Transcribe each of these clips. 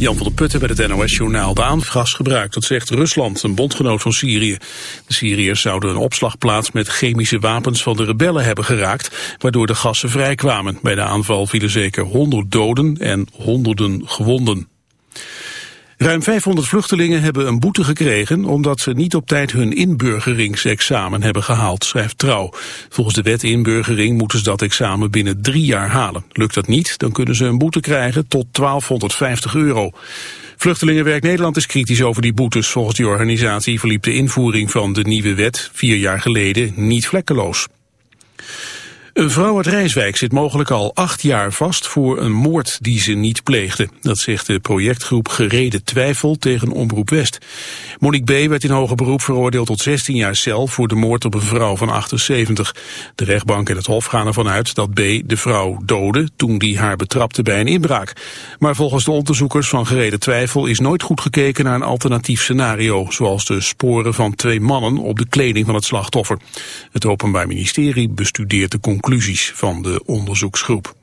Jan van der Putten bij het NOS-journaal. De aanvraag gebruikt, dat zegt Rusland, een bondgenoot van Syrië. De Syriërs zouden een opslagplaats met chemische wapens van de rebellen hebben geraakt, waardoor de gassen vrijkwamen. Bij de aanval vielen zeker 100 doden en honderden gewonden. Ruim 500 vluchtelingen hebben een boete gekregen omdat ze niet op tijd hun inburgeringsexamen hebben gehaald, schrijft Trouw. Volgens de wet inburgering moeten ze dat examen binnen drie jaar halen. Lukt dat niet, dan kunnen ze een boete krijgen tot 1250 euro. Vluchtelingenwerk Nederland is kritisch over die boetes. Volgens die organisatie verliep de invoering van de nieuwe wet vier jaar geleden niet vlekkeloos. Een vrouw uit Rijswijk zit mogelijk al acht jaar vast voor een moord die ze niet pleegde. Dat zegt de projectgroep Gereden Twijfel tegen Omroep West. Monique B. werd in hoger beroep veroordeeld tot 16 jaar cel voor de moord op een vrouw van 78. De rechtbank en het hof gaan ervan uit dat B. de vrouw doodde toen die haar betrapte bij een inbraak. Maar volgens de onderzoekers van Gereden Twijfel is nooit goed gekeken naar een alternatief scenario, zoals de sporen van twee mannen op de kleding van het slachtoffer. Het Openbaar Ministerie bestudeert de conclusie conclusies van de onderzoeksgroep.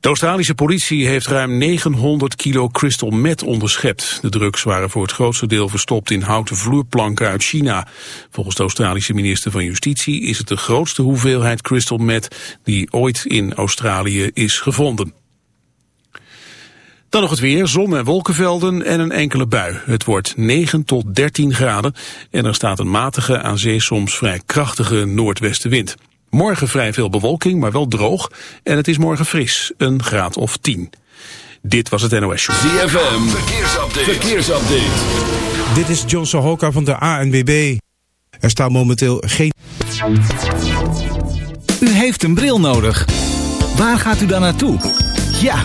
De Australische politie heeft ruim 900 kilo crystal meth onderschept. De drugs waren voor het grootste deel verstopt in houten vloerplanken uit China. Volgens de Australische minister van Justitie is het de grootste hoeveelheid crystal meth die ooit in Australië is gevonden. Dan nog het weer, zon en wolkenvelden en een enkele bui. Het wordt 9 tot 13 graden en er staat een matige, aan zee soms vrij krachtige noordwestenwind. Morgen vrij veel bewolking, maar wel droog. En het is morgen fris, een graad of 10. Dit was het NOS Show. ZFM, verkeersupdate. verkeersupdate. Dit is John Sohoka van de ANWB. Er staat momenteel geen... U heeft een bril nodig. Waar gaat u dan naartoe? Ja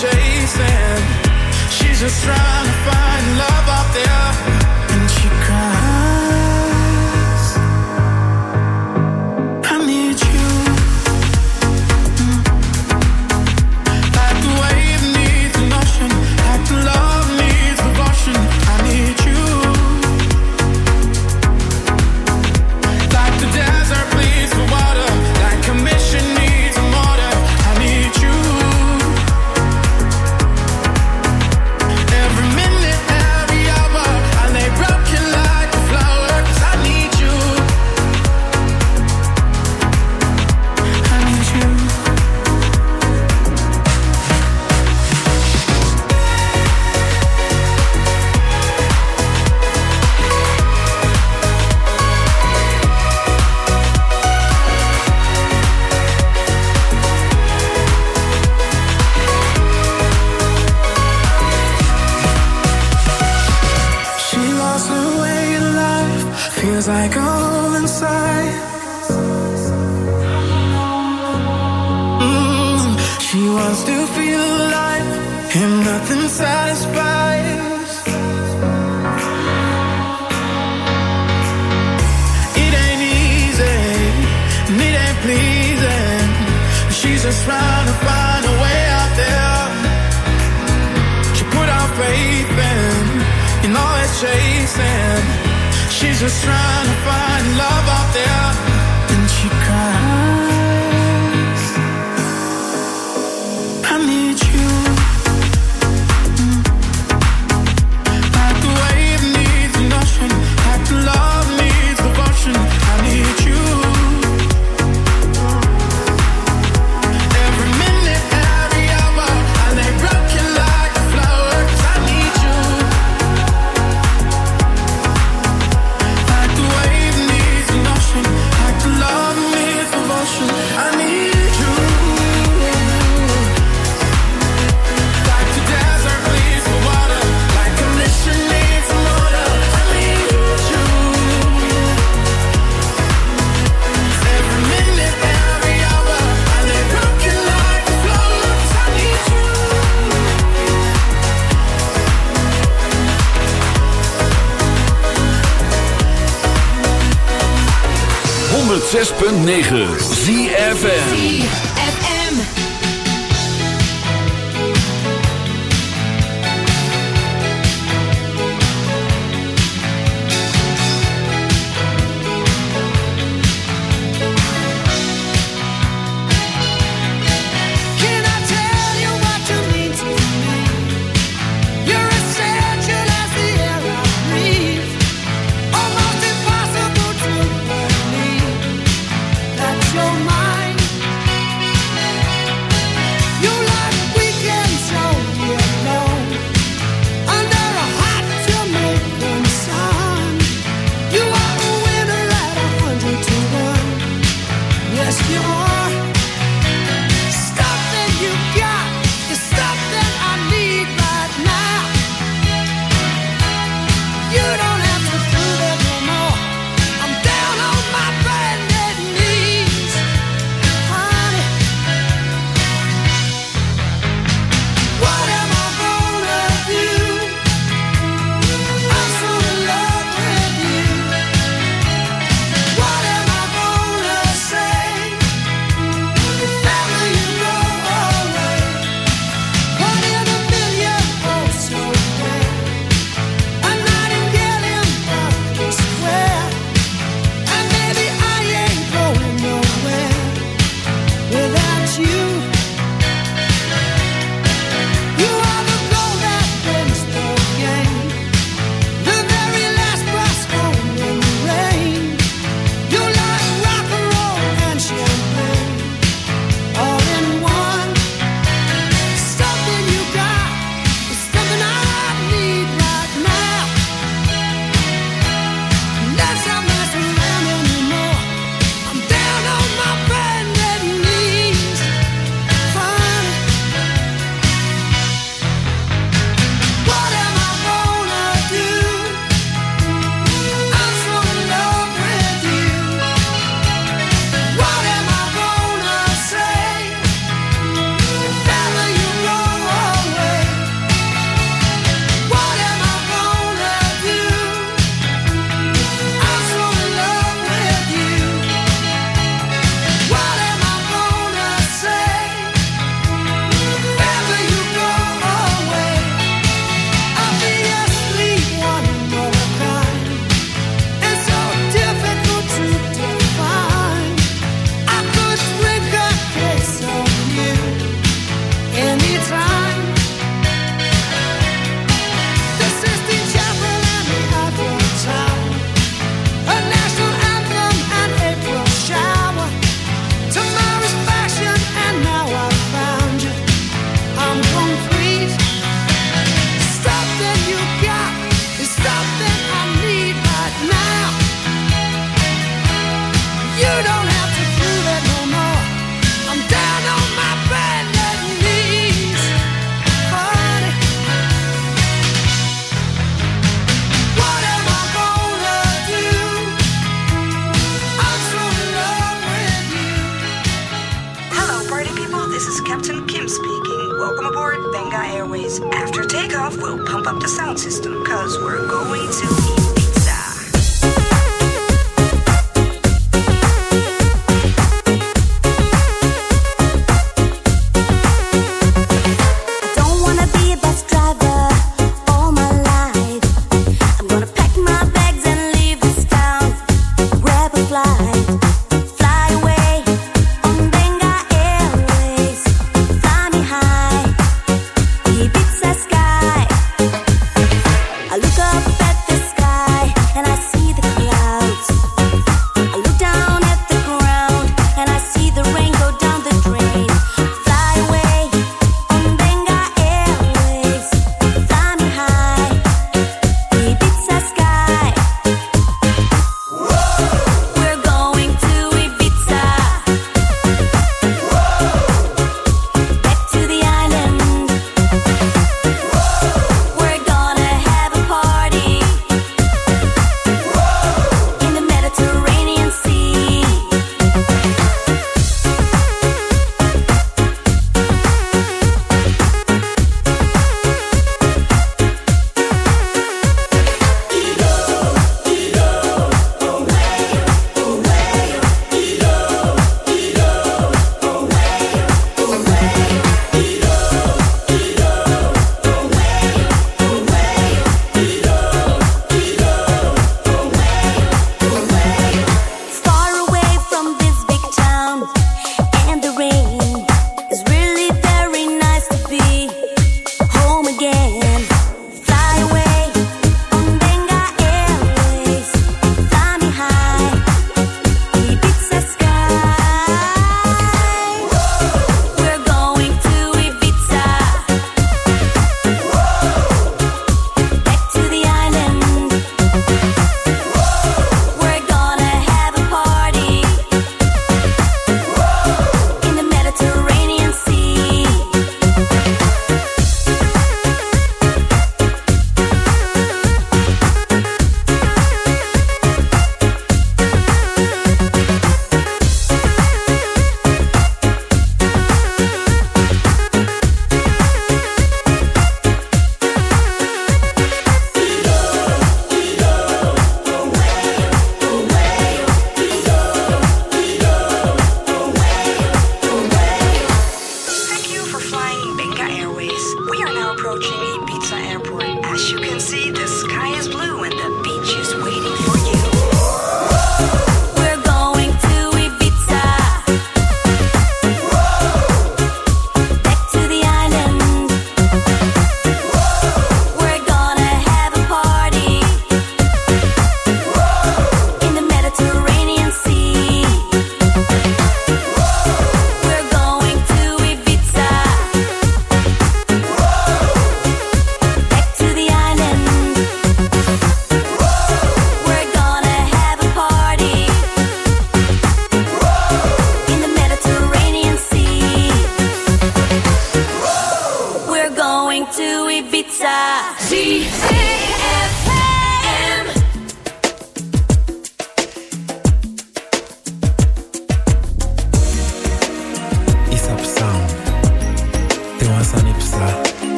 106.9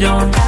don't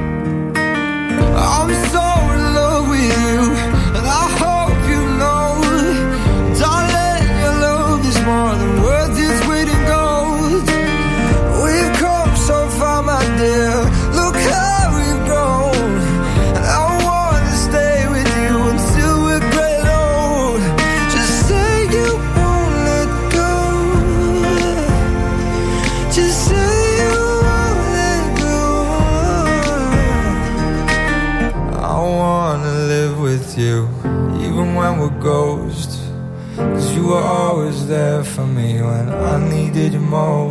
more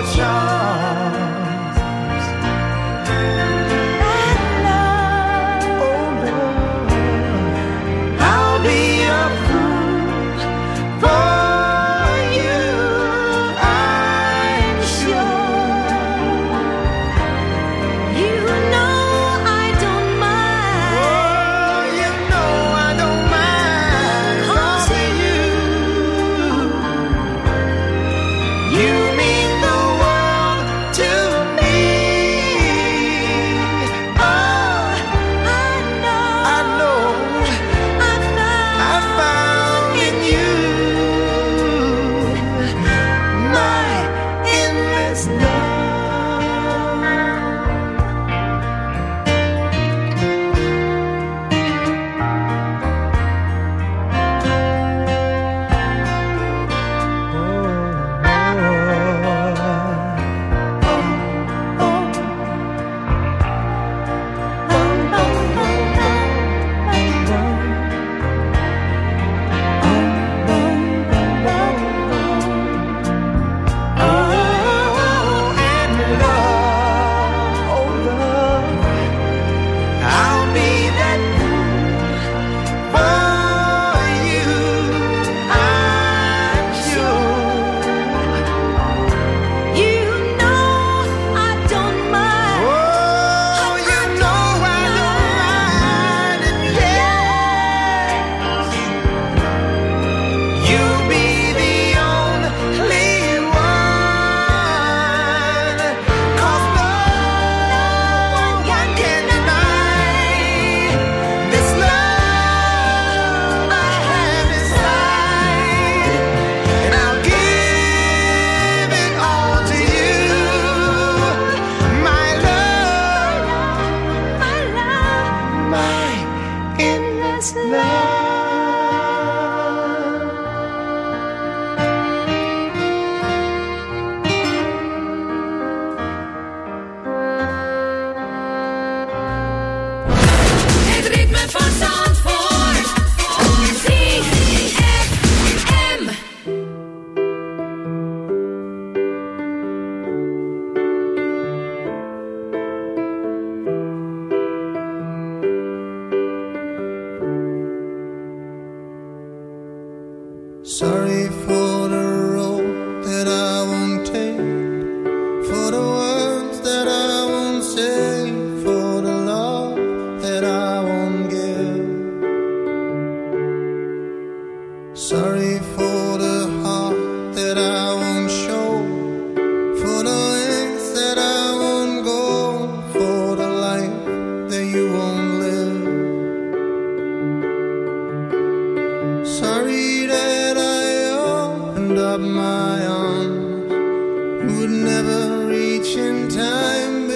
Reaching time.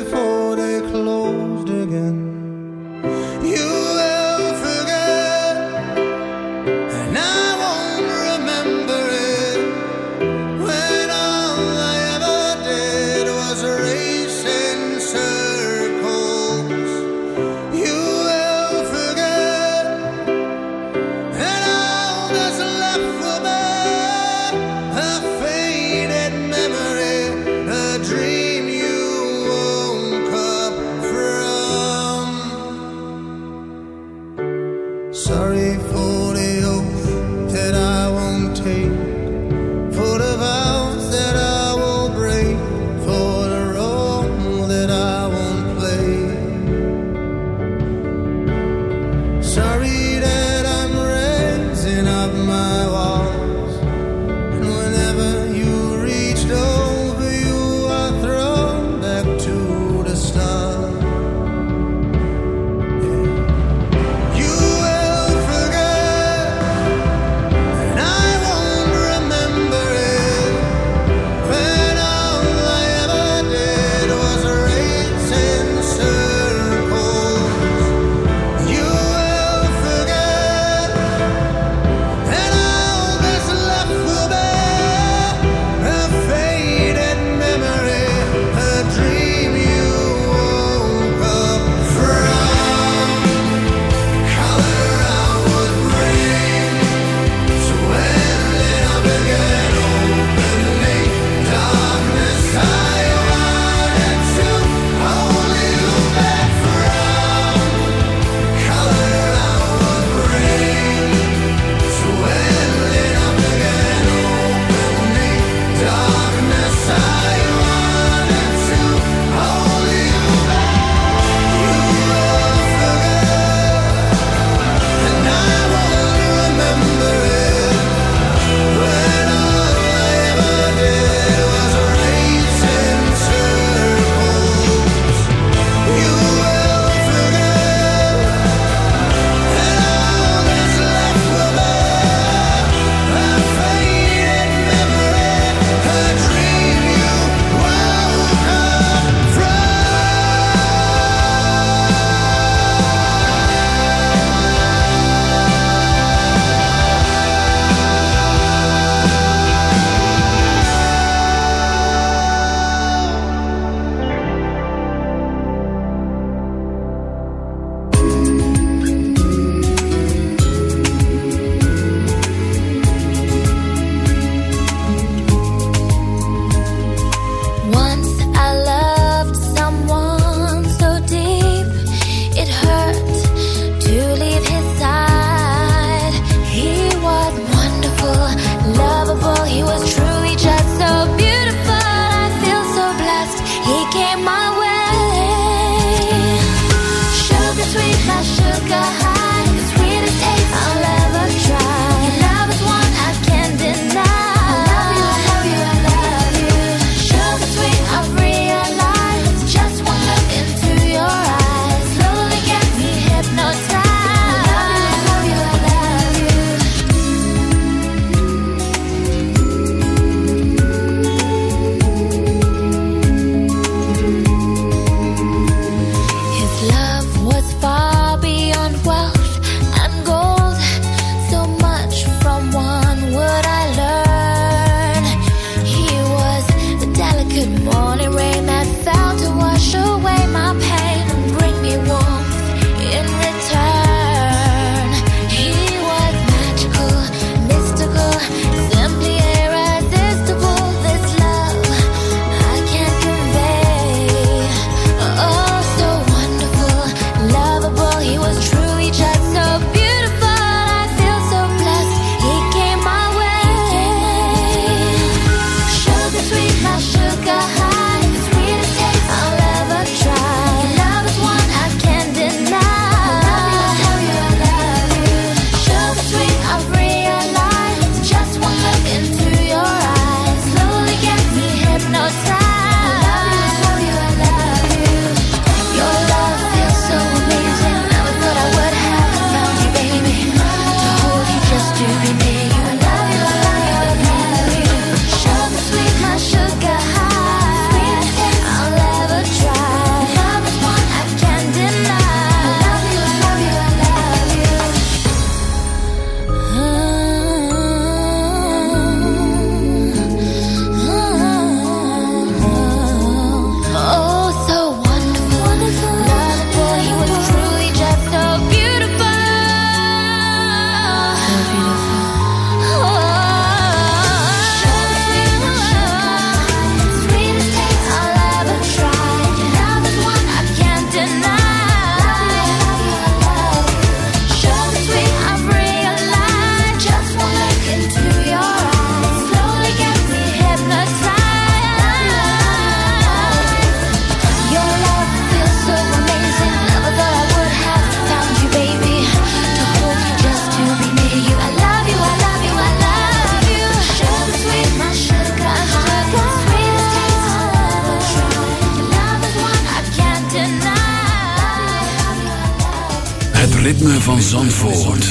Zandvoort.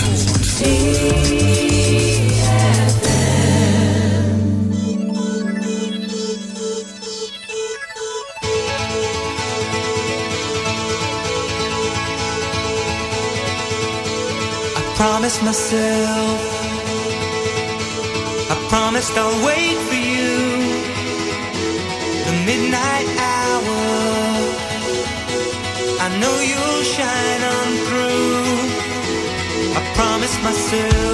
I promised myself I promised I'll wait for you myself.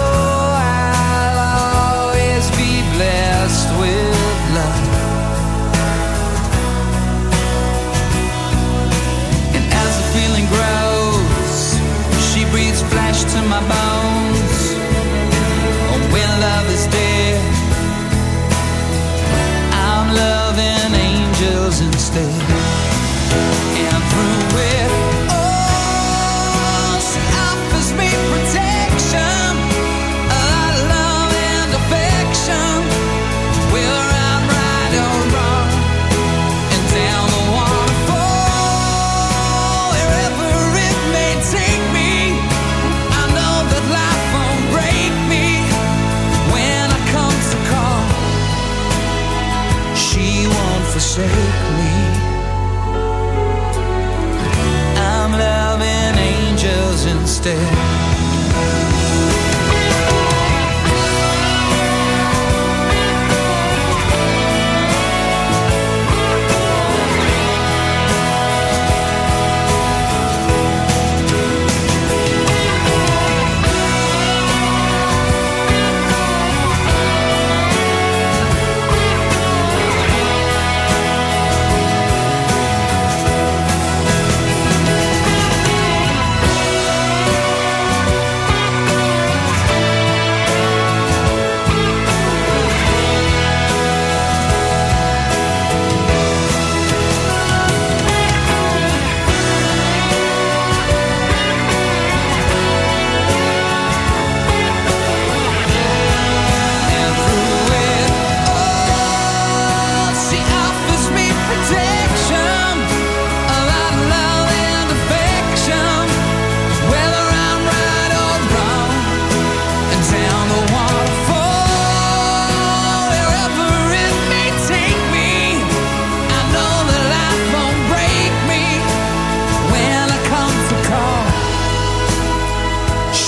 to my bones. When love is dead, I'm loving angels instead.